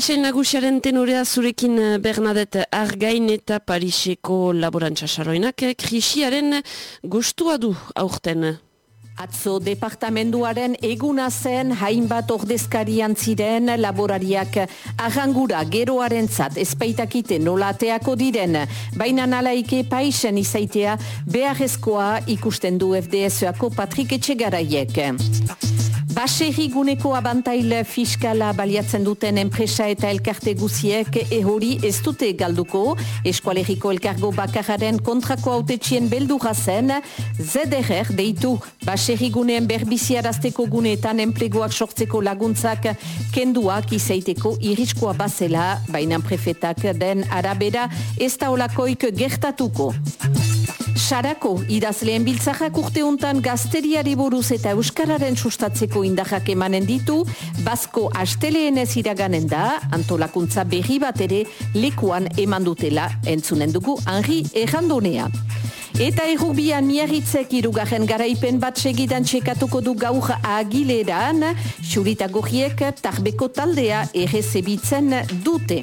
Erisain nagusiaren tenorea zurekin eh, Bernadette Argain eta Pariseko laborantza saroinak eh, krisiaren gustua du aurten. Atzo departamenduaren eguna zen hainbat ordezkarian ziren laborariak arrangura geroaren zat espaitakite nolateako diren, baina nalaike paisen izaitea beharrezkoa ikusten du FDSoako Patrik Etxegaraiek. Baserri guneko abantail fiskala baliatzen duten enpresa eta elkarte guziek ehori ez dute galduko, eskualeriko elkargo bakararen kontrako autetxien beldurra zen, ZDR deitu baserri guneen berbiziarazteko guneetan enpleguak sortzeko laguntzak kenduak izaiteko iriskoa bazela, baina prefetak den arabera ez taolakoik gertatuko. Sarako, idazleen biltzakak urte untan gazteriari buruz eta Euskararen sustatzeko indahak emanen ditu, Basko asteleen ez iraganen da, antolakuntza berri bat ere lekuan eman dutela entzunen dugu Henri Errandonea. Eta errubian miarritzek irugarren garaipen bat segidan txekatuko du gaur agileran, xurita gohiek tarbeko taldea errezebitzen dute.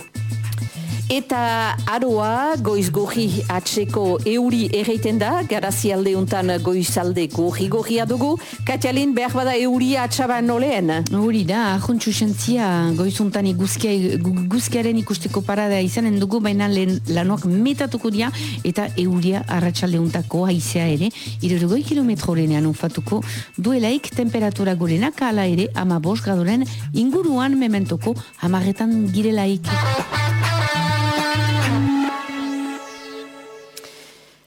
Eta aroa goiz goji atseko euri erreiten da, garazi alde untan goizalde goji gojia dugu, Katialin behar bada euri atxaban noleen? Hori da, ahuntxu sentzia goizuntan guzkiaren ikusteko parada izanen dugu, baina lehen lanoak metatuko dia, eta euria arratsalde untako haizea ere, irurgoi kilometro lehenean unfatuko duelaik temperatura gorenak ala ere ama bos gradoren inguruan mementoko amaretan girelaik.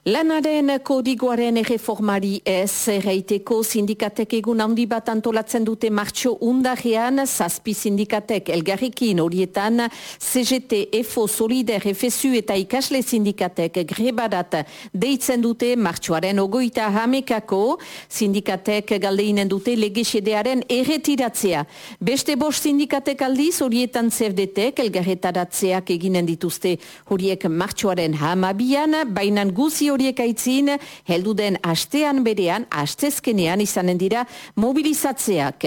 Lanaren kodigoaren erreformari ez erraiteko sindikatek egun handi bat antolatzen dute martxo undarean, zazpi sindikatek elgarrikin horietan CGT, EFO, Solider, FSU eta ikasle sindikatek grebadat deitzen dute martxoaren ogoita hamekako, sindikatek galdeinen dute legesedearen erretiratzea. Beste bost sindikatek aldiz horietan zerdetek elgarretaratzeak eginen dituzte horiek martxoaren hamabian, bainan guzi horiek aitzin, heldu den astean berean, astezkenean izanen dira mobilizatzeak.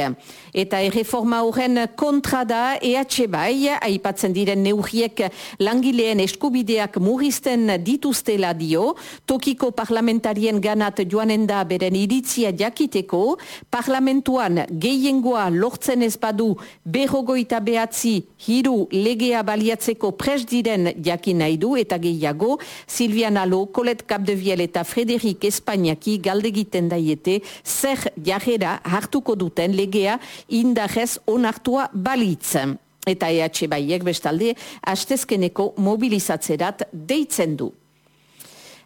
Eta erreforma horren kontra da EH bai, aipatzen diren neurriek langileen eskubideak murrizten dituztela dio, tokiko parlamentarien ganat joanen da beren iritzia jakiteko, parlamentuan gehiengoa lortzen ez badu berrogoita behatzi hiru legea baliatzeko pres diren jakin nahi du eta gehiago, Silvian Alo, Kolet Capdeviel eta Frederik Espainiaki galdegiten daiete zer jarrera hartuko duten legea indarrez onartua balitzen. Eta EH Baiek bestalde, astezkeneko mobilizatzerat deitzen du.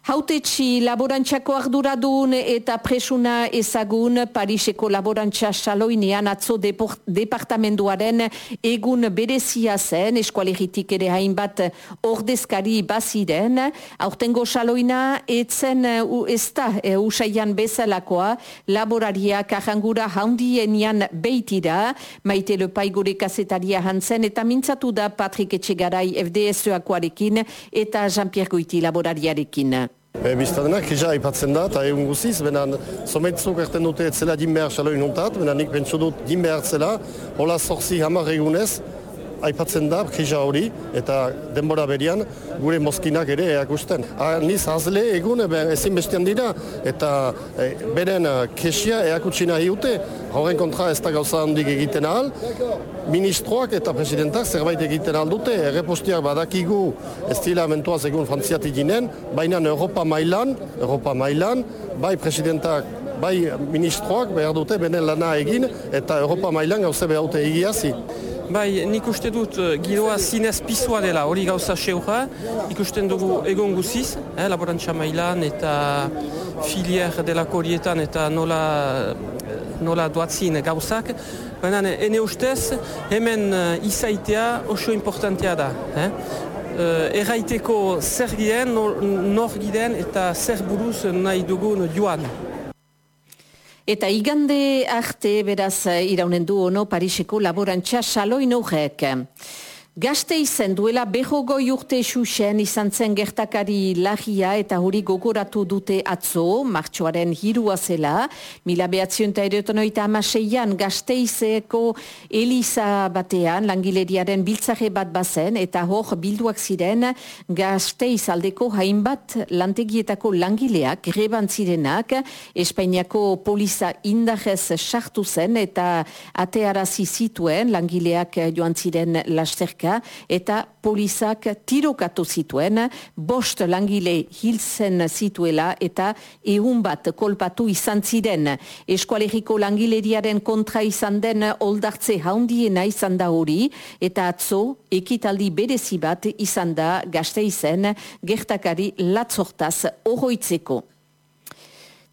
Hautetxi laborantxako arduradun eta presuna ezagun Pariseko laborantxa saloinean atzo departamenduaren egun berezia zen, eskualeritik ere hainbat ordezkari baziren. Aurtengo saloina etzen ez da e, usaian bezalakoa laborariak ahangura handienian beitira, maite lepai gure kasetaria hantzen eta mintzatu da Patrik Etxegarai FDSoakoarekin eta Jean-Pierre Goiti laborariarekin. E, Biztadenak, krisa aipatzen da, eta egun guziz, benen somaitzuk erten dute etzela din behar xaloin hontat, benen nik pentsu dut din behar zela, hola zorzi hamar egunez, aipatzen da krisa hori eta denbora berian gure mozkinak ere eakusten. Niz hazle egun ezin bestian dira eta e, beren e, kesia eakutsi nahi dute horren kontra ez da gauza handik egiten ahal ministroak eta presidentak zerbait egiten ahal dute errepostiak badakigu ez dira mentuaz egun frantziatik ginen baina Europa mailan Europa mailan bai presidentak bai ministroak behar dute benen lana egin eta Europa mailan gauze behar dute egiazi. Bai, nik uste dut eh, giroa zinez pizua dela hori gauza seura, ikusten dugu egon guziz, eh, laborantza mailan eta filier delako horietan eta nola, nola duatzin gauzak. Baina, ene ustez, hemen uh, izaitea oso importantea da. Eh? Erraiteko zer giden, nor giden eta zer buruz nahi dugun joan. Eta igande arte beraz iraunen du ono Pariseko laborantza saloin horrek. Gaste izen duela behogoi urte xuxen izan zen gertakari lagia eta hori gogoratu dute atzo, martxoaren hirua zela. Mila behatzion eta erotonoita amaseian gaste izeko Elisa batean langileriaren biltzare bat bazen eta hor bilduak ziren gaste izaldeko hainbat lantegietako langileak greban zirenak Espainiako poliza indarrez sartu zen eta atearazi zituen langileak joan ziren lasterka eta polizak tirokatu zituen, bost langile hilzen zituela eta ehun bat kolpatu izan ziren. Eskualeriko langileriaren kontra izan den oldartze haundiena izan da hori eta atzo ekitaldi berezi bat izan da gazte izen gertakari latzortaz oroitzeko.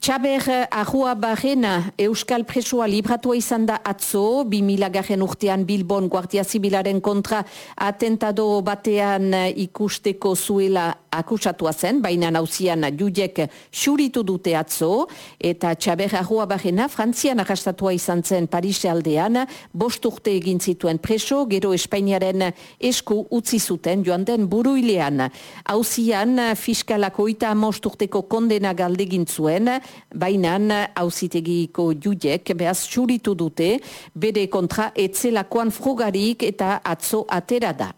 Txaber ahua barrena Euskal Presoa libratua izan da atzo, 2000 garen urtean Bilbon Guardia Zibilaren kontra atentado batean ikusteko zuela akusatua zen, baina nauzian judek xuritu dute atzo, eta Txaber ahua barrena Frantzian arrastatua izan zen Parise aldean, bost urte egin zituen preso, gero Espainiaren esku utzi zuten joan den buruilean. Hauzian, fiskalako eta most urteko kondena galdegin zuen, bainan hauzitegiko judek behaz txuritu dute, bere kontra etzelakoan frugarik eta atzo atera da.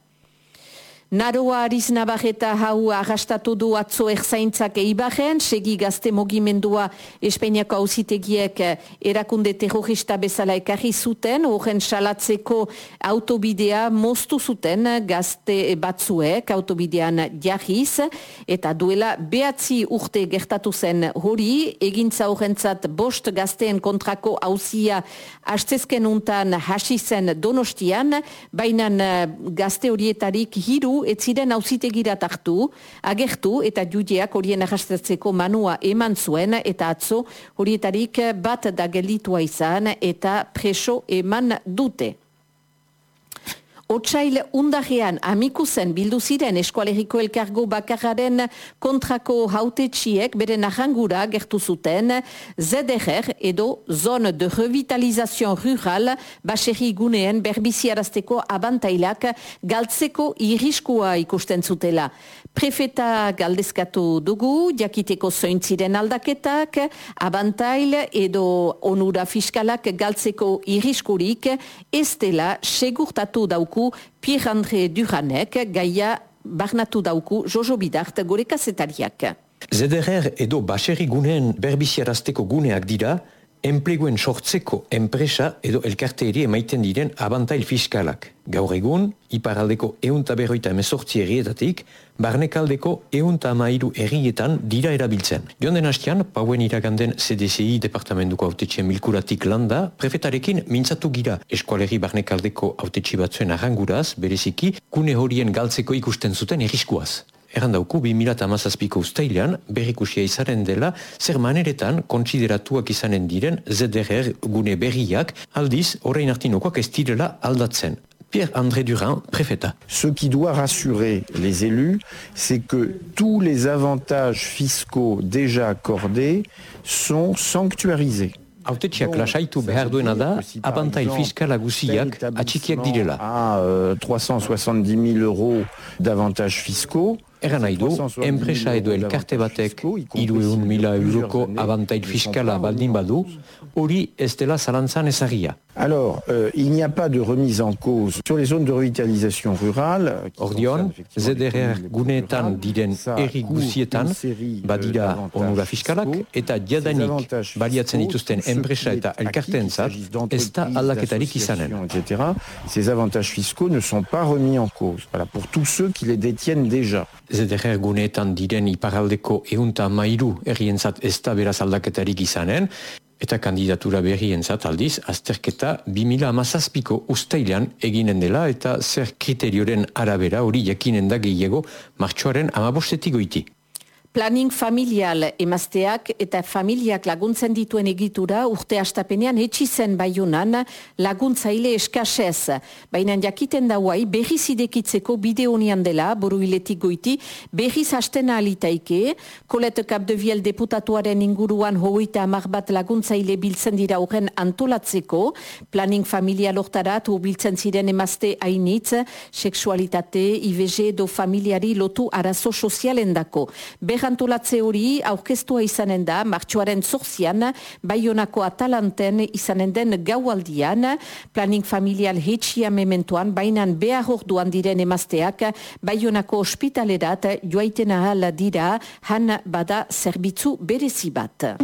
Naroa ariz nabarreta hau arrastatu du atzo erzaintzak eibarren, segi gazte mogimendua Espainiako hauzitegiek erakunde terrorista bezala ekarri zuten, horren salatzeko autobidea moztu zuten gazte batzuek autobidean jarriz, eta duela behatzi urte gertatu zen hori, egintza horrentzat bost gazteen kontrako hauzia hastezken untan hasi zen donostian, baina gazte horietarik hiru ez ziren hauzitegirat hartu, agertu eta judeak horien arrastatzeko manua eman zuen eta atzo horietarik bat da gelitua izan eta preso eman dute. Otsail undarean amikuzen bildu ziren eskualeriko elkargo bakararen kontrako hautetxiek bere narrangura gertu zuten ZDR edo Zone de Revitalizazio Rural baserri guneen berbiziarazteko abantailak galtzeko iriskua ikusten zutela. Prefeta galdezkatu dugu, jakiteko zointziren aldaketak, abantail edo onura fiskalak galtzeko iriskurik, ez dela segurtatu dauku Pierre-André Duranek, gaia barnatu dauku Jojo Bidart gore kasetariak. ZDR edo baserri guneen berbiziarazteko guneak dira, enpleguen sortzeko enpresa edo elkarteeri emaiten diren abantail fiskalak. Gaur egun, iparaldeko eunta berroita emezortzi errietatik, barnekaldeko eunta amairu errietan dira erabiltzen. Joan den hastian, pauen iraganden CDCI departamentuko autetxien milkuratik landa, prefetarekin mintzatu gira eskualeri barnekaldeko autetxi batzuen arranguraz, bereziki, kune horien galtzeko ikusten zuten erriskuaz. Erran dauku, 2008ko ustailean, berrikusia izaren dela, zer maneretan kontsideratuak izanen diren ZDR gune berriak, aldiz, orain artinokoak ez direla aldatzen. Pierre-André Durin, préfeta. Ce qui doit rassurer les élus, c'est que tous les avantages fiscaux déjà accordés sont sanctuarisés. Autetxeak lasaitu behar duena da, abantail fiskala guziak atxikiak direla. À euh, 370 000 euros d'avantages fiscaux, Eran nahi du, enpresa edo elkarte batek iru egun mila euroko abantail fiskala baldin badu, hori ez dela zalantzan ezagia. Alors, euh, il n'y a pas de remise en cause sur les zones de revitalisation rurale. Ordion, ZDR guneetan diren erri guzietan, badira onura fiskalak, eta diadanik baliatzen dituzten enpresa eta elkarteentzat, ez da aldaketarik izanen. Etc. Ces avantages fiscaux ne sont pas remis en cause. Voilà, pour tous ceux qui les détiennent déjà. ZDR guneetan diren iparaldeko eunta mairu errientzat ez da beraz aldaketarik izanen, eta kandidatura berrientzat aldiz, azterketa 2000 amazazpiko ustailean eginen dela eta zer kriterioren arabera hori jakinen da gehiago martxoaren amabostetik goiti. Planning familial emazteak eta familiak laguntzen dituen egitura urte astapenean etxizen baiunan laguntzaile eskasez. Baina jakiten dauai berriz idekitzeko bideonian dela, boru hiletik goiti, berriz hastena alitaike, kolete kapdeviel deputatuaren inguruan hogeita amar bat laguntzaile biltzen dira horren antolatzeko, planning familial hortarat biltzen ziren emazte hainitz, seksualitate, IVG edo familiari lotu arazo sozialen dako. Berrantolatze hori aurkeztua izanen da, martxoaren zorzian, baionako atalanten izanen den gaualdian, planning familial hetxia mementoan, bainan behar orduan diren emazteak, baionako ospitalerat joaiten ahal dira, han bada zerbitzu berezi bat.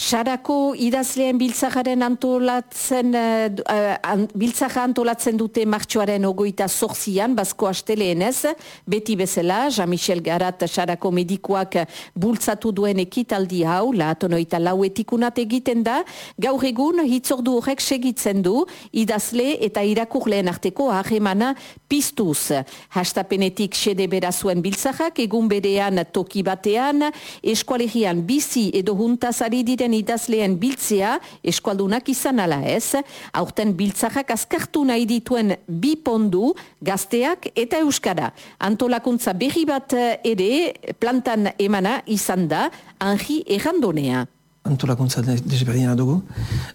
Sarako idazleen biltzakaren antolatzen, uh, antolatzen dute martxoaren ogoita zorzian, bazko asteleenez, beti bezala, Jean-Michel Garat Sarako medikoak bultzatu duen ekitaldi hau, lahatonoita lauetikunat egiten da, gaur egun hitzordu horrek segitzen du, idazle eta irakurleen arteko ahemana piztuz. Hastapenetik sede berazuen biltzakak, egun berean toki batean, eskualegian bizi edo juntazari diren idazleen biltzea eskualdunak izan ala ez, aurten biltzakak azkartu nahi dituen bi pondu gazteak eta euskara. Antolakuntza berri bat ere plantan emana izan da, anji errandonea antolakuntza desberdina dugu.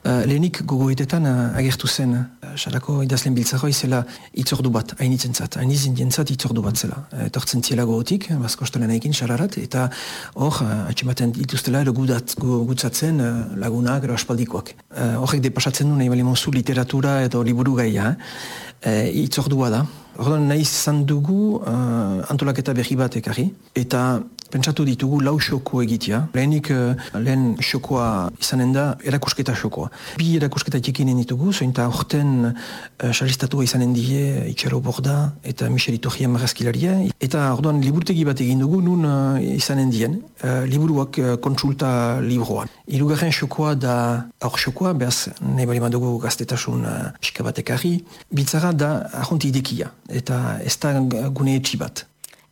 Uh, lehenik gogoetetan uh, agertu zen uh, sarako idazlen biltzako izela itzordu bat, hainitzen zat, hainizin jentzat itzordu bat zela. Uh, Tortzen ziela gogotik, bazko ostelen egin sararat, eta hor, uh, atximaten dituztela ero gudat, gutzatzen uh, lagunak, ero aspaldikoak. Uh, horrek depasatzen du nahi bali mozu literatura edo liburu gaia, uh, itzordua da. Orduan nahi izan dugu uh, antolaketa berri bat ekarri, eta pentsatu ditugu lau xoko egitea. Lehenik uh, lehen xokoa izanen da erakusketa xokoa. Bi erakusketa txekinen ditugu, zointa orten uh, xalistatua izanen die Itxero Borda eta Michel Itorria marazkilaria. Eta orduan liburtegi bat egin dugu nun uh, izanen dien, uh, liburuak uh, kontsulta libroan. Irugarren xokoa da aur xokoa, behaz nahi bali dugu gaztetasun uh, pixka bat ekarri. Bitzara da ahonti idekia eta ez da gune etxi bat.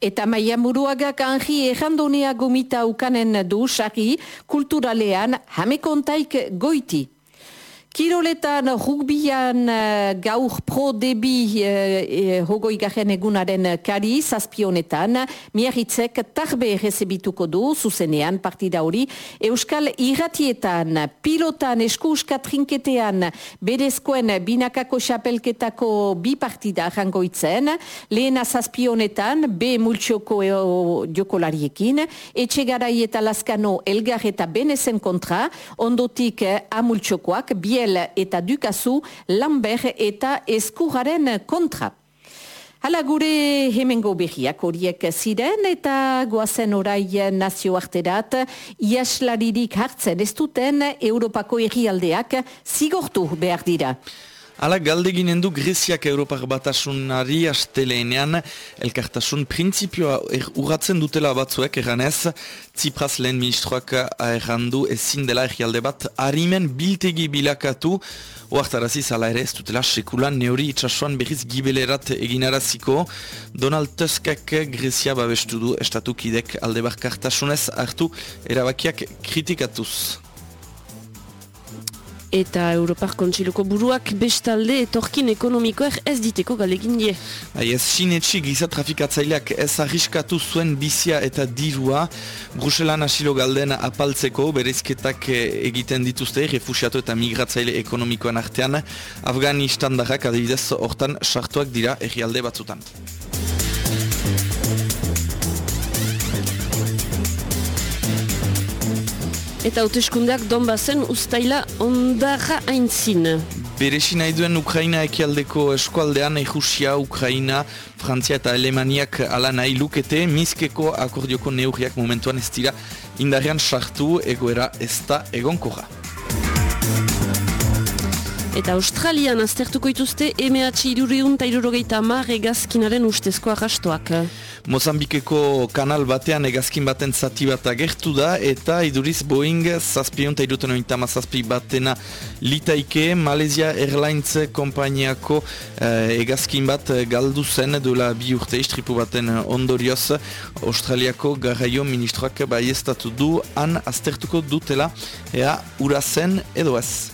Eta maia muruagak anji errandonea gomita ukanen du saki kulturalean jamekontaik goiti. Kiroletan rugbian uh, gaur pro debi uh, garen egunaren kari zazpionetan, miarritzek tarbe rezebituko du, zuzenean partida hori, Euskal Irratietan, pilotan, eskuska trinketean, berezkoen binakako xapelketako bi partida jangoitzen, lehena zazpionetan, B multxoko e, jokolariekin, etxegarai eta laskano elgar eta benezen kontra, ondotik A multxokoak, bie eta Dukazu Lambert eta Eskuraren kontra. Hala gure hemengo behiak horiek ziren eta goazen orai nazioarterat iaslaririk hartzen ez duten Europako errialdeak zigortu behar dira. Ala galdeginen du Greziak Europar batasunari asteleenean elkartasun printzipioa er, urratzen dutela batzuek erranez, Tsipras lehen ministroak errandu ezin dela errialde bat harimen biltegi bilakatu, oartarazi zala ere ez dutela sekulan neori itxasuan berriz gibelerat eginaraziko, Donald Tuskak Grezia babestu du estatukidek alde barkartasunez hartu erabakiak kritikatuz eta Europar Kontsiluko buruak bestalde etorkin ekonomikoak ez diteko galegin die. Bai, ez sinetxi giza trafikatzaileak ez arriskatu zuen bizia eta dirua Bruselan asilo galden apaltzeko berezketak egiten dituzte refusiatu eta migratzaile ekonomikoan artean Afganistan darrak adibidez hortan sartuak dira errialde batzutan. Eta hauteskundeak donbazen ustaila ondarra aintzin. Beresi nahi duen Ukraina ekialdeko eskualdean Ejusia, Ukraina, Frantzia eta Alemaniak ala nahi lukete, mizkeko akordioko neurriak momentuan ez dira indarrean sartu egoera ez da egonkorra. Eta Australian aztertuko ituzte MH iruriun eta irurogeita amar egazkinaren ustezko arrastoak. Mozambikeko kanal batean egazkin baten zati bat agertu da eta iduriz Boeing zazpion eta iruten ointama zazpi batena litaike Malaysia Airlines kompainiako eh, egazkin bat galdu zen duela bi urte istripu baten ondorioz Australiako garraio ministroak baiestatu du han aztertuko dutela ea urazen edo ez.